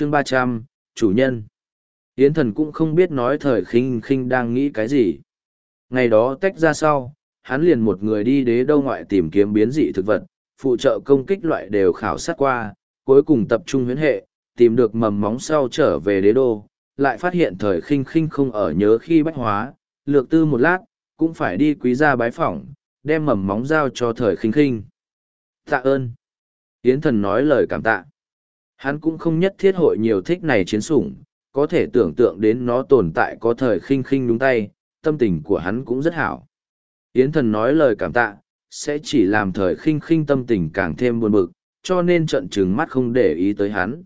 chương ba trăm, chủ nhân. Yến thần cũng không biết nói thời khinh khinh đang nghĩ cái gì. Ngày đó tách ra sau, hắn liền một người đi đế đâu ngoại tìm kiếm biến dị thực vật, phụ trợ công kích loại đều khảo sát qua, cuối cùng tập trung huyễn hệ, tìm được mầm móng sau trở về đế đô, lại phát hiện thời khinh khinh không ở nhớ khi bách hóa, lược tư một lát, cũng phải đi quý gia bái phỏng, đem mầm móng giao cho thời khinh khinh. Tạ ơn. Yến thần nói lời cảm tạ hắn cũng không nhất thiết hội nhiều thích này chiến sủng có thể tưởng tượng đến nó tồn tại có thời khinh khinh đúng tay, tâm tình của hắn cũng rất hảo. Yến thần nói lời cảm tạ, sẽ chỉ làm thời khinh khinh tâm tình càng thêm buồn bực, cho nên trận trừng mắt không để ý tới hắn.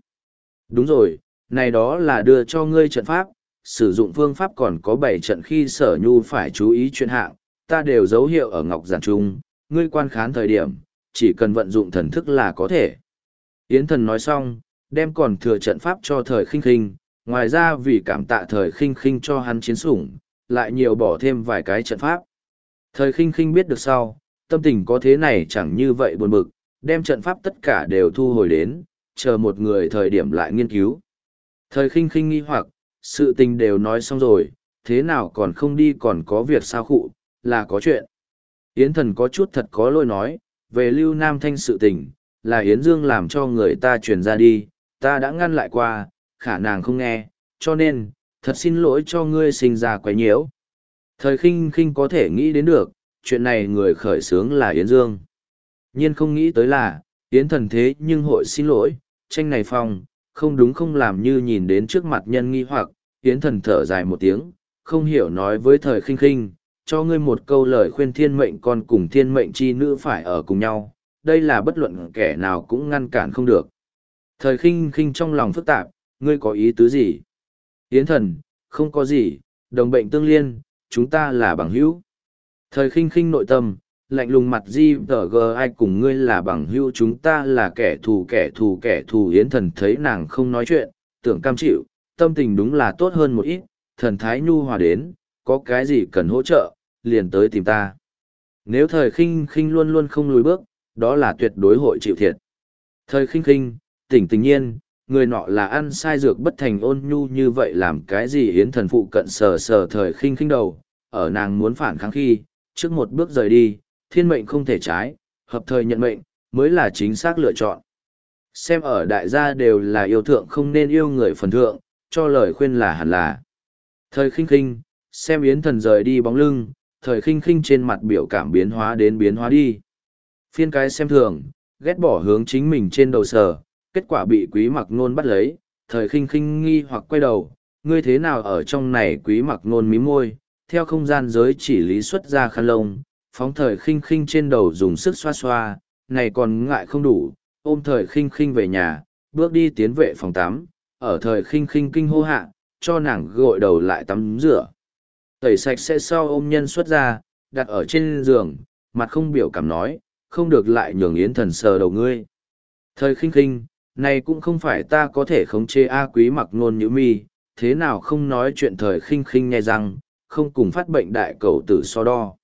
Đúng rồi, này đó là đưa cho ngươi trận pháp, sử dụng phương pháp còn có bảy trận khi sở nhu phải chú ý chuyện hạng, ta đều dấu hiệu ở ngọc giản trung, ngươi quan khán thời điểm, chỉ cần vận dụng thần thức là có thể. Yến thần nói xong, đem còn thừa trận pháp cho thời khinh khinh, ngoài ra vì cảm tạ thời khinh khinh cho hắn chiến sủng, lại nhiều bỏ thêm vài cái trận pháp. Thời khinh khinh biết được sau, tâm tình có thế này chẳng như vậy buồn bực, đem trận pháp tất cả đều thu hồi đến, chờ một người thời điểm lại nghiên cứu. Thời khinh khinh nghi hoặc, sự tình đều nói xong rồi, thế nào còn không đi còn có việc sao khụ, là có chuyện. Yến thần có chút thật có lỗi nói, về lưu nam thanh sự tình, là Yến Dương làm cho người ta truyền ra đi, ta đã ngăn lại qua, khả nàng không nghe, cho nên, thật xin lỗi cho ngươi sinh ra quấy nhiễu. Thời khinh khinh có thể nghĩ đến được, chuyện này người khởi sướng là Yến Dương. nhiên không nghĩ tới là, Yến thần thế nhưng hội xin lỗi, tranh này phong, không đúng không làm như nhìn đến trước mặt nhân nghi hoặc, Yến thần thở dài một tiếng, không hiểu nói với thời khinh khinh, cho ngươi một câu lời khuyên thiên mệnh con cùng thiên mệnh chi nữ phải ở cùng nhau, đây là bất luận kẻ nào cũng ngăn cản không được. Thời khinh khinh trong lòng phức tạp, ngươi có ý tứ gì? Yến thần, không có gì, đồng bệnh tương liên, chúng ta là bằng hữu. Thời khinh khinh nội tâm, lạnh lùng mặt di tờ g ai cùng ngươi là bằng hữu chúng ta là kẻ thù kẻ thù kẻ thù Yến thần thấy nàng không nói chuyện, tưởng cam chịu, tâm tình đúng là tốt hơn một ít, thần thái nhu hòa đến, có cái gì cần hỗ trợ, liền tới tìm ta. Nếu thời khinh khinh luôn luôn không lùi bước, đó là tuyệt đối hội chịu thiệt. Thời khinh khinh, tỉnh tình nhiên, người nọ là ăn sai dược bất thành ôn nhu như vậy làm cái gì yến thần phụ cận sờ sờ thời khinh khinh đầu, ở nàng muốn phản kháng khi, trước một bước rời đi, thiên mệnh không thể trái, hợp thời nhận mệnh, mới là chính xác lựa chọn. Xem ở đại gia đều là yêu thượng không nên yêu người phần thượng, cho lời khuyên là hẳn là. Thời khinh khinh, xem yến thần rời đi bóng lưng, thời khinh khinh trên mặt biểu cảm biến hóa đến biến hóa đi. Phiên cái xem thường, ghét bỏ hướng chính mình trên đầu sở kết quả bị quý mặc nôn bắt lấy, thời khinh khinh nghi hoặc quay đầu, ngươi thế nào ở trong này quý mặc nôn mí môi, theo không gian giới chỉ lý xuất ra khăn lông, phóng thời khinh khinh trên đầu dùng sức xoa xoa, này còn ngại không đủ, ôm thời khinh khinh về nhà, bước đi tiến vệ phòng tắm, ở thời khinh khinh kinh hô hạ, cho nàng gội đầu lại tắm rửa. Tẩy sạch sẽ sau ôm nhân xuất ra, đặt ở trên giường, mặt không biểu cảm nói, không được lại nhường yến thần sờ đầu ngươi. Thời khinh khinh, này cũng không phải ta có thể khống chế A quý mặc nôn như mi, thế nào không nói chuyện thời khinh khinh nghe rằng không cùng phát bệnh đại cầu tử so đo.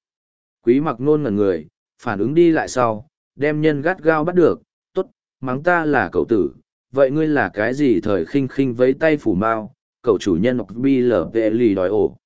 Quý mặc nôn ngần người, phản ứng đi lại sau, đem nhân gắt gao bắt được, tốt, mắng ta là cậu tử, vậy ngươi là cái gì thời khinh khinh với tay phủ mao cậu chủ nhân ngọc bi lở lì đòi ổ.